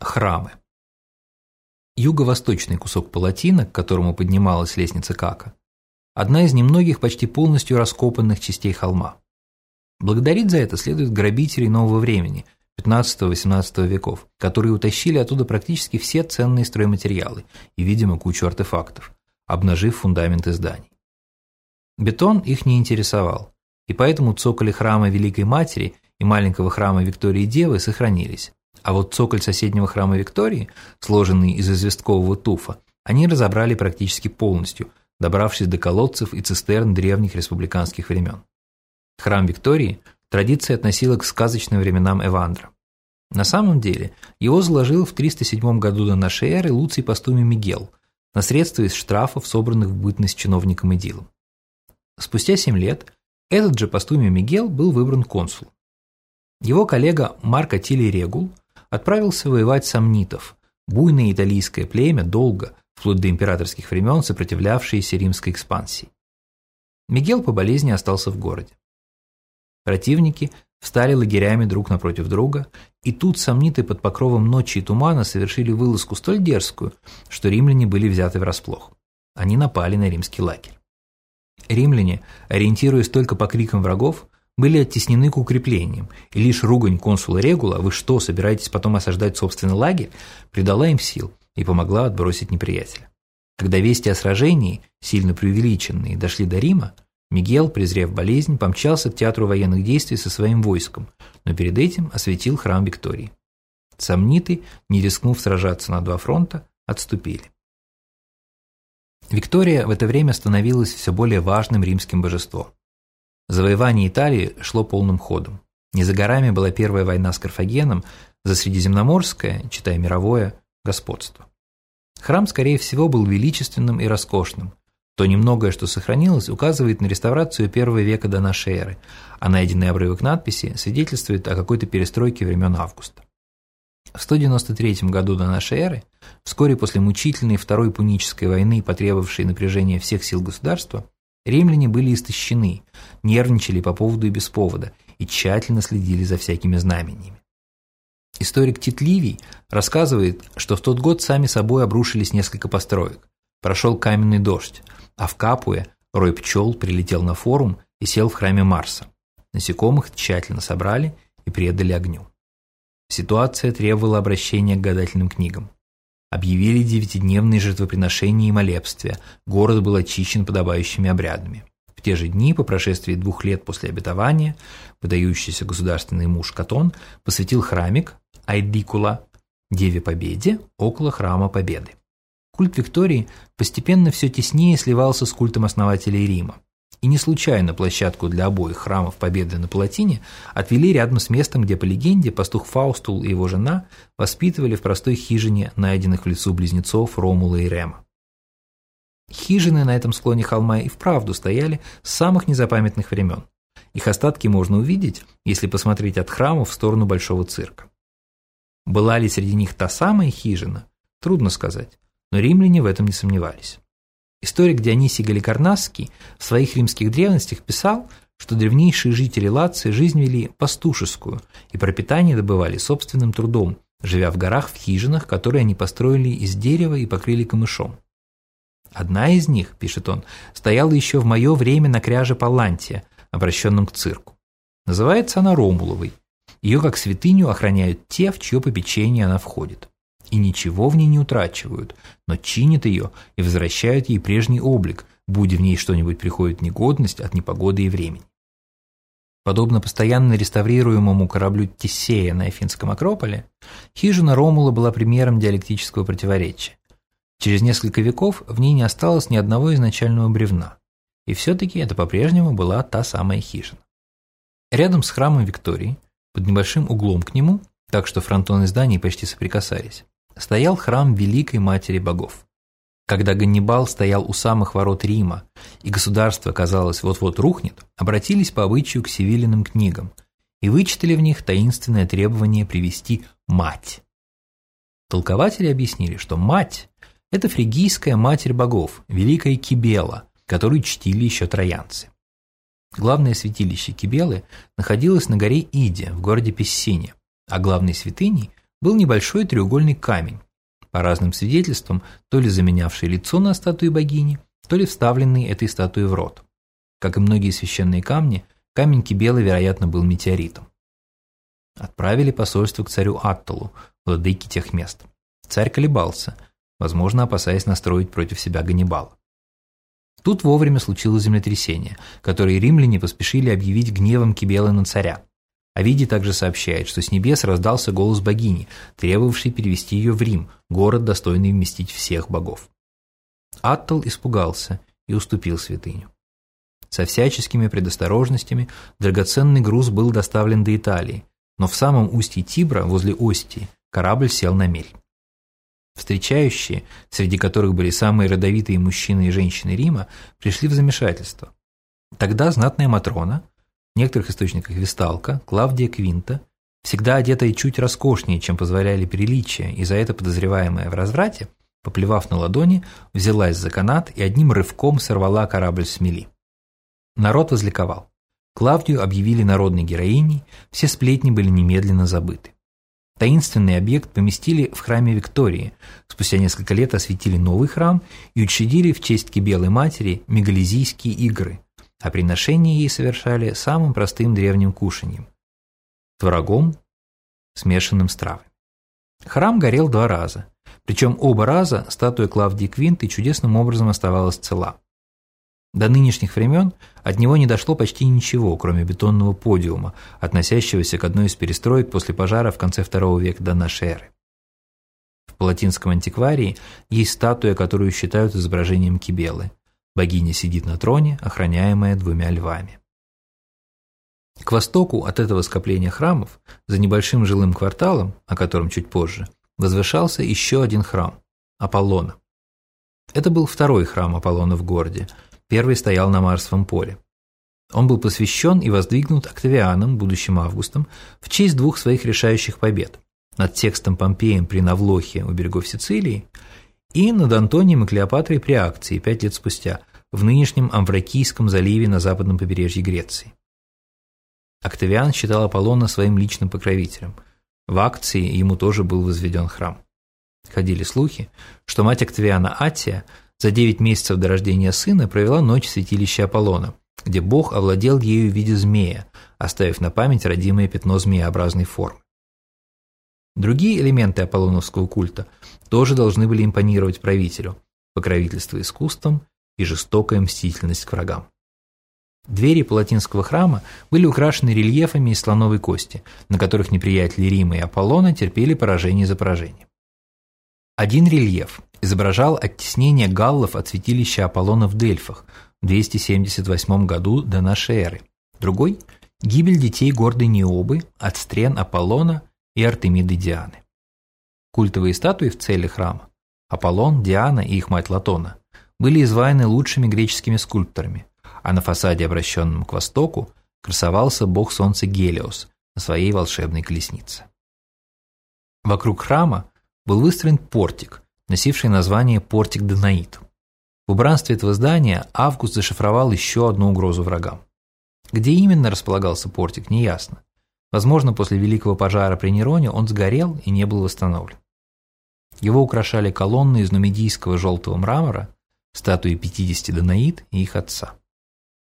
Храмы. Юго-восточный кусок палатина, к которому поднималась лестница Кака, одна из немногих почти полностью раскопанных частей холма. Благодарить за это следует грабителей нового времени, 15-18 веков, которые утащили оттуда практически все ценные стройматериалы и, видимо, кучу артефактов, обнажив фундаменты зданий. Бетон их не интересовал, и поэтому цоколи храма Великой Матери и маленького храма Виктории Девы сохранились, а вот цоколь соседнего храма Виктории, сложенный из известкового туфа, они разобрали практически полностью, добравшись до колодцев и цистерн древних республиканских времен. Храм Виктории традиция относила к сказочным временам Эвандра. На самом деле, его заложил в 307 году до нашей эры Луций Пастуми Мигел на средства из штрафов, собранных в бытность чиновником Эдилом. Спустя 7 лет этот же Пастуми Мигел был выбран консулом. Его коллега Марко Тилий Регул – отправился воевать сомнитов, буйное италийское племя, долго, вплоть до императорских времен, сопротивлявшееся римской экспансии. Мигел по болезни остался в городе. Противники встали лагерями друг напротив друга, и тут сомниты под покровом ночи и тумана совершили вылазку столь дерзкую, что римляне были взяты врасплох. Они напали на римский лагерь. Римляне, ориентируясь только по крикам врагов, были оттеснены к укреплениям, и лишь ругань консула Регула «Вы что, собираетесь потом осаждать собственный лагерь?» придала им сил и помогла отбросить неприятеля. Когда вести о сражении, сильно преувеличенные, дошли до Рима, Мигел, презрев болезнь, помчался к театру военных действий со своим войском, но перед этим осветил храм Виктории. Сомниты, не рискнув сражаться на два фронта, отступили. Виктория в это время становилась все более важным римским божеством. Завоевание Италии шло полным ходом. Не за горами была первая война с Карфагеном за средиземноморское, читая мировое, господство. Храм, скорее всего, был величественным и роскошным. То немногое, что сохранилось, указывает на реставрацию первого века до нашей эры, а найденный обрывок надписи свидетельствует о какой-то перестройке времен Августа. В 193 году до нашей эры, вскоре после мучительной Второй Пунической войны, потребовавшей напряжения всех сил государства, Римляне были истощены, нервничали по поводу и без повода и тщательно следили за всякими знамениями. Историк Тит рассказывает, что в тот год сами собой обрушились несколько построек. Прошел каменный дождь, а в Капуе рой пчел прилетел на форум и сел в храме Марса. Насекомых тщательно собрали и предали огню. Ситуация требовала обращения к гадательным книгам. Объявили девятидневные жертвоприношения и молебствия, город был очищен подобающими обрядами. В те же дни, по прошествии двух лет после обетования, выдающийся государственный муж Катон посвятил храмик Айдикула Деве Победе около храма Победы. Культ Виктории постепенно все теснее сливался с культом основателей Рима. И не случайно площадку для обоих храмов Победы на Палатине отвели рядом с местом, где, по легенде, пастух Фаустул и его жена воспитывали в простой хижине, найденных в лесу близнецов Ромула и Рема. Хижины на этом склоне холма и вправду стояли с самых незапамятных времен. Их остатки можно увидеть, если посмотреть от храма в сторону Большого цирка. Была ли среди них та самая хижина, трудно сказать, но римляне в этом не сомневались. Историк Дионисий Галикарнасский в своих римских древностях писал, что древнейшие жители Лации жизнь вели пастушескую и пропитание добывали собственным трудом, живя в горах в хижинах, которые они построили из дерева и покрыли камышом. Одна из них, пишет он, стояла еще в мое время на кряже Палантия, обращенном к цирку. Называется она Ромуловой. Ее как святыню охраняют те, в чье попечение она входит и ничего в ней не утрачивают, но чинят ее и возвращают ей прежний облик, будь в ней что-нибудь приходит негодность от непогоды и времени. Подобно постоянно реставрируемому кораблю Тесея на Афинском Акрополе, хижина Ромула была примером диалектического противоречия. Через несколько веков в ней не осталось ни одного изначального бревна, и все-таки это по-прежнему была та самая хижина. Рядом с храмом Виктории, под небольшим углом к нему, так что фронтоны зданий почти соприкасались, стоял храм Великой Матери Богов. Когда Ганнибал стоял у самых ворот Рима, и государство, казалось, вот-вот рухнет, обратились по обычаю к сивилиным книгам и вычитали в них таинственное требование привести «мать». Толкователи объяснили, что мать – это фригийская матерь богов, великая Кибела, которую чтили еще троянцы. Главное святилище Кибелы находилось на горе Иде в городе Пессине, а главной святыней был небольшой треугольный камень, по разным свидетельствам, то ли заменявший лицо на статуе богини, то ли вставленный этой статуей в рот. Как и многие священные камни, камень Кибелы, вероятно, был метеоритом. Отправили посольство к царю Атталу, владыке тех мест. Царь колебался, возможно, опасаясь настроить против себя Ганнибала. Тут вовремя случилось землетрясение, которое римляне поспешили объявить гневом Кибелы на царя. Овидий также сообщает, что с небес раздался голос богини, требовавший перевести ее в Рим, город, достойный вместить всех богов. Аттал испугался и уступил святыню. Со всяческими предосторожностями драгоценный груз был доставлен до Италии, но в самом устье Тибра, возле Остии, корабль сел на мель. Встречающие, среди которых были самые родовитые мужчины и женщины Рима, пришли в замешательство. Тогда знатная Матрона, в некоторых источниках Весталка, Клавдия Квинта, всегда одетая чуть роскошнее, чем позволяли приличия, и за это подозреваемая в разврате, поплевав на ладони, взялась за канат и одним рывком сорвала корабль с мели. Народ возликовал. Клавдию объявили народной героиней, все сплетни были немедленно забыты. Таинственный объект поместили в храме Виктории, спустя несколько лет осветили новый храм и учредили в честь Кибелой Матери мегализийские игры, а приношения ей совершали самым простым древним кушаньем – творогом, смешанным с травами. Храм горел два раза, причем оба раза статуя Клавдии Квинты чудесным образом оставалась цела. До нынешних времен от него не дошло почти ничего, кроме бетонного подиума, относящегося к одной из перестроек после пожара в конце II века до нашей эры. В палатинском антикварии есть статуя, которую считают изображением Кибелы. Богиня сидит на троне, охраняемая двумя львами. К востоку от этого скопления храмов, за небольшим жилым кварталом, о котором чуть позже, возвышался еще один храм – Аполлона. Это был второй храм Аполлона в городе – Первый стоял на Марсовом поле. Он был посвящен и воздвигнут Октавианом, будущим Августом, в честь двух своих решающих побед над текстом Помпеем при Навлохе у берегов Сицилии и над Антонием и Клеопатрой при акции пять лет спустя в нынешнем Амвракийском заливе на западном побережье Греции. Октавиан считал Аполлона своим личным покровителем. В акции ему тоже был возведен храм. Ходили слухи, что мать Октавиана Атия – за девять месяцев до рождения сына провела ночь в святилище Аполлона, где бог овладел ею в виде змея, оставив на память родимое пятно змееобразной формы. Другие элементы аполлоновского культа тоже должны были импонировать правителю – покровительство искусством и жестокая мстительность к врагам. Двери палатинского храма были украшены рельефами из слоновой кости, на которых неприятели Рима и Аполлона терпели поражение за поражением. Один рельеф изображал оттеснение галлов от святилища Аполлона в Дельфах в 278 году до нашей эры. Другой – гибель детей гордой Необы от стрен Аполлона и Артемиды Дианы. Культовые статуи в цели храма – Аполлон, Диана и их мать Латона – были изваяны лучшими греческими скульпторами, а на фасаде, обращенном к востоку, красовался бог солнца Гелиос на своей волшебной колеснице. Вокруг храма был выстроен портик, носивший название «Портик Данаид». В убранстве этого здания Август зашифровал еще одну угрозу врагам. Где именно располагался портик, неясно. Возможно, после Великого пожара при Нероне он сгорел и не был восстановлен. Его украшали колонны из нумидийского желтого мрамора, статуи 50 Данаид и их отца.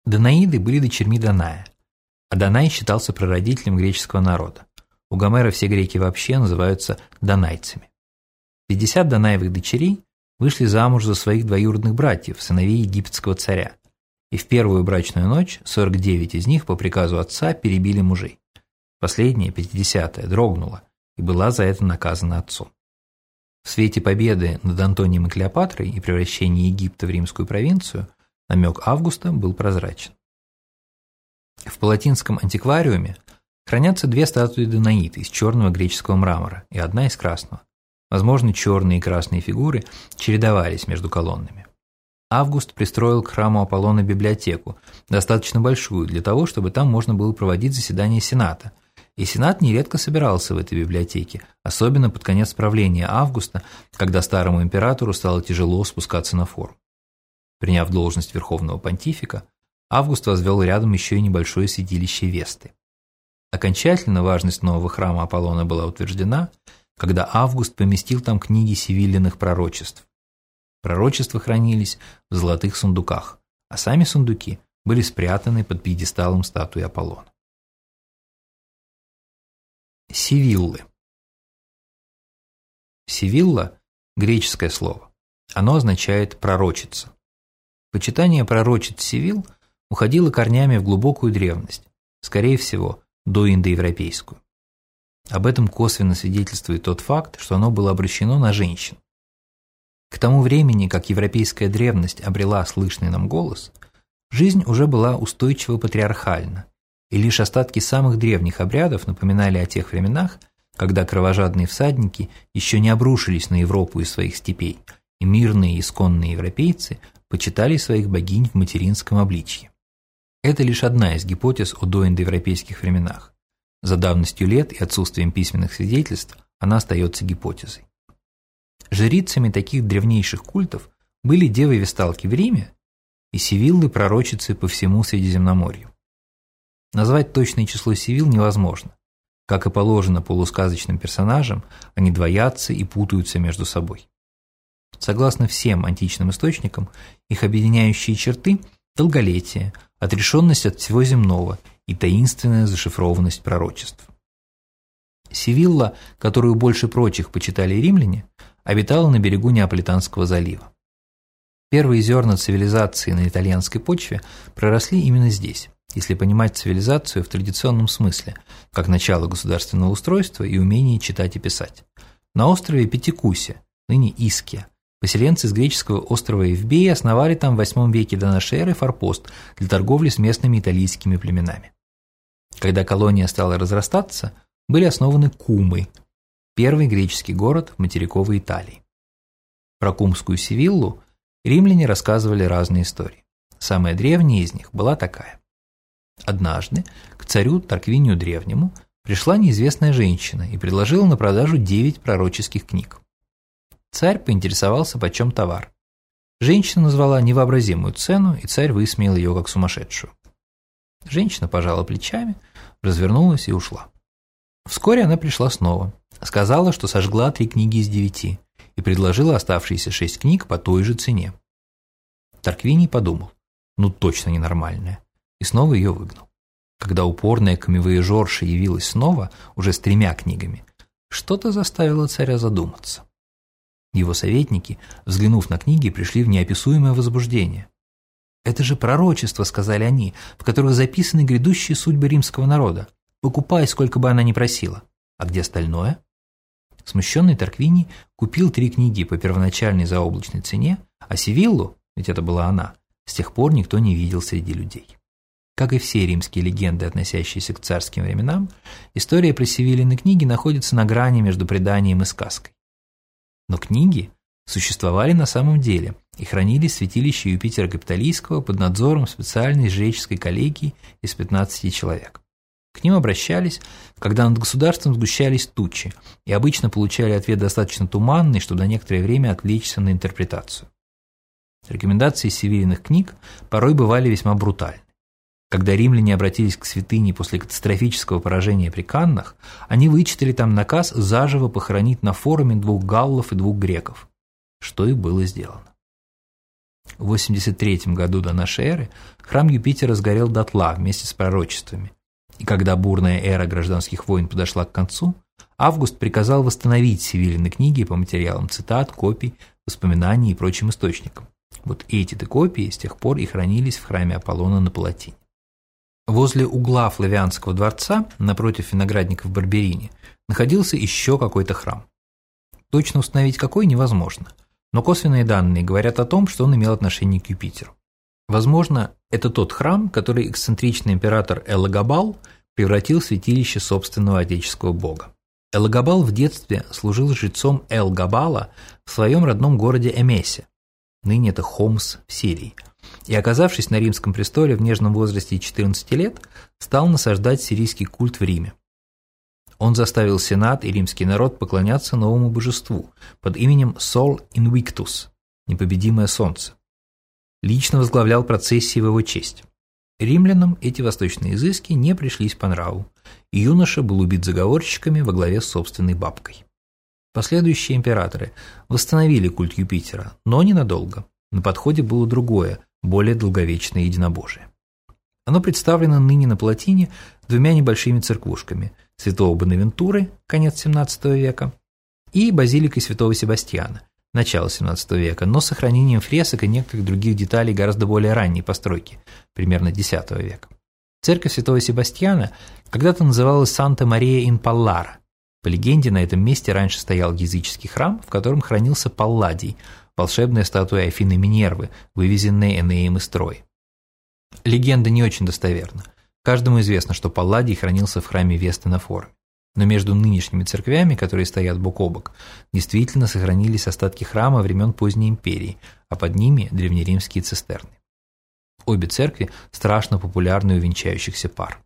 Данаиды были дочерьми Даная, а Данай считался прародителем греческого народа. У Гомера все греки вообще называются данайцами. 50 Данаевых дочерей вышли замуж за своих двоюродных братьев, сыновей египетского царя, и в первую брачную ночь 49 из них по приказу отца перебили мужей. Последняя, 50-я, дрогнула и была за это наказана отцом. В свете победы над Антонием и Клеопатрой и превращения Египта в римскую провинцию намек Августа был прозрачен. В палатинском антиквариуме хранятся две статуи Данаид из черного греческого мрамора и одна из красного. Возможно, черные и красные фигуры чередовались между колоннами. Август пристроил к храму Аполлона библиотеку, достаточно большую для того, чтобы там можно было проводить заседания Сената. И Сенат нередко собирался в этой библиотеке, особенно под конец правления Августа, когда старому императору стало тяжело спускаться на форум. Приняв должность верховного понтифика, Август возвел рядом еще и небольшое святилище Весты. Окончательно важность нового храма Аполлона была утверждена – когда Август поместил там книги сивиллиных пророчеств. Пророчества хранились в золотых сундуках, а сами сундуки были спрятаны под пьедесталом статуи Аполлона. Сивиллы Сивилла – греческое слово. Оно означает «пророчица». Почитание пророчиц Сивил уходило корнями в глубокую древность, скорее всего, до индоевропейскую. Об этом косвенно свидетельствует тот факт, что оно было обращено на женщин. К тому времени, как европейская древность обрела слышный нам голос, жизнь уже была устойчиво патриархальна, и лишь остатки самых древних обрядов напоминали о тех временах, когда кровожадные всадники еще не обрушились на Европу из своих степей, и мирные исконные европейцы почитали своих богинь в материнском обличье. Это лишь одна из гипотез о доиндоевропейских временах. За давностью лет и отсутствием письменных свидетельств она остается гипотезой. Жрицами таких древнейших культов были девы-весталки в Риме и сивиллы-пророчицы по всему Средиземноморью. Назвать точное число сивил невозможно. Как и положено полусказочным персонажам, они двоятся и путаются между собой. Согласно всем античным источникам, их объединяющие черты – долголетие, отрешенность от всего земного и таинственная зашифрованность пророчеств. Сивилла, которую больше прочих почитали римляне, обитала на берегу Неаполитанского залива. Первые зерна цивилизации на итальянской почве проросли именно здесь, если понимать цивилизацию в традиционном смысле, как начало государственного устройства и умение читать и писать. На острове Пятикусе, ныне Иския, Поселенцы с греческого острова Евбеи основали там в VIII веке до эры форпост для торговли с местными италийскими племенами. Когда колония стала разрастаться, были основаны Кумы, первый греческий город в материковой Италии. Про кумскую Севиллу римляне рассказывали разные истории. Самая древняя из них была такая. Однажды к царю Тарквинию Древнему пришла неизвестная женщина и предложила на продажу девять пророческих книг. Царь поинтересовался, почем товар. Женщина назвала невообразимую цену, и царь высмеял ее как сумасшедшую. Женщина пожала плечами, развернулась и ушла. Вскоре она пришла снова, сказала, что сожгла три книги из девяти и предложила оставшиеся шесть книг по той же цене. Тарквиний подумал, ну точно ненормальная, и снова ее выгнал. Когда упорная камевоежорша явилась снова, уже с тремя книгами, что-то заставило царя задуматься. Его советники, взглянув на книги, пришли в неописуемое возбуждение. «Это же пророчество», — сказали они, — «в которых записаны грядущие судьбы римского народа. Покупай, сколько бы она ни просила. А где остальное?» Смущенный Тарквини купил три книги по первоначальной заоблачной цене, а Севиллу, ведь это была она, с тех пор никто не видел среди людей. Как и все римские легенды, относящиеся к царским временам, история про Севиллины книги находится на грани между преданием и сказкой. Но книги существовали на самом деле и хранились в святилище Юпитера Капитолийского под надзором специальной жреческой коллегии из 15 человек. К ним обращались, когда над государством сгущались тучи, и обычно получали ответ достаточно туманный, чтобы на некоторое время отвлечься на интерпретацию. Рекомендации севильных книг порой бывали весьма брутальны. Когда римляне обратились к святыне после катастрофического поражения при Каннах, они вычитали там наказ заживо похоронить на форуме двух галлов и двух греков, что и было сделано. В 83 году до нашей эры храм Юпитера сгорел дотла вместе с пророчествами, и когда бурная эра гражданских войн подошла к концу, Август приказал восстановить Севилины книги по материалам цитат, копий, воспоминаний и прочим источникам. Вот эти-то копии с тех пор и хранились в храме Аполлона на Палатине. Возле угла Флавианского дворца, напротив виноградника в Барберине, находился еще какой-то храм. Точно установить какой невозможно, но косвенные данные говорят о том, что он имел отношение к Юпитеру. Возможно, это тот храм, который эксцентричный император Элагабал превратил в святилище собственного отеческого бога. Элагабал в детстве служил жрецом Эл-Габала в своем родном городе Эмесе, ныне это Хомс в Сирии – и, оказавшись на римском престоле в нежном возрасте 14 лет, стал насаждать сирийский культ в Риме. Он заставил Сенат и римский народ поклоняться новому божеству под именем Сол Invictus – непобедимое солнце. Лично возглавлял процессии в его честь. Римлянам эти восточные изыски не пришлись по нраву, и юноша был убит заговорщиками во главе с собственной бабкой. Последующие императоры восстановили культ Юпитера, но ненадолго. На подходе было другое, более долговечное единобожие. Оно представлено ныне на плотине двумя небольшими церквушками – Святого Бонавентуры, конец XVII века, и Базиликой Святого Себастьяна, начало XVII века, но с сохранением фресок и некоторых других деталей гораздо более ранней постройки, примерно X века. Церковь Святого Себастьяна когда-то называлась Санта-Мария-ин-Паллара. По легенде, на этом месте раньше стоял языческий храм, в котором хранился Палладий, волшебная статуя Афины Минервы, вывезенная Энеем из Трои. Легенда не очень достоверна. Каждому известно, что Палладий хранился в храме Весты на форуме. Но между нынешними церквями, которые стоят бок о бок, действительно сохранились остатки храма времен поздней империи, а под ними древнеримские цистерны. Обе церкви страшно популярны у венчающихся пар.